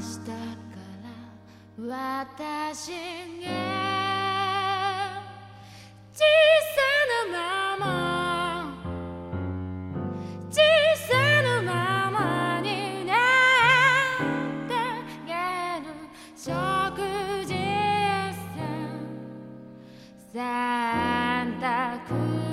から私が小さなまま小さなままになったいる食事さサンタク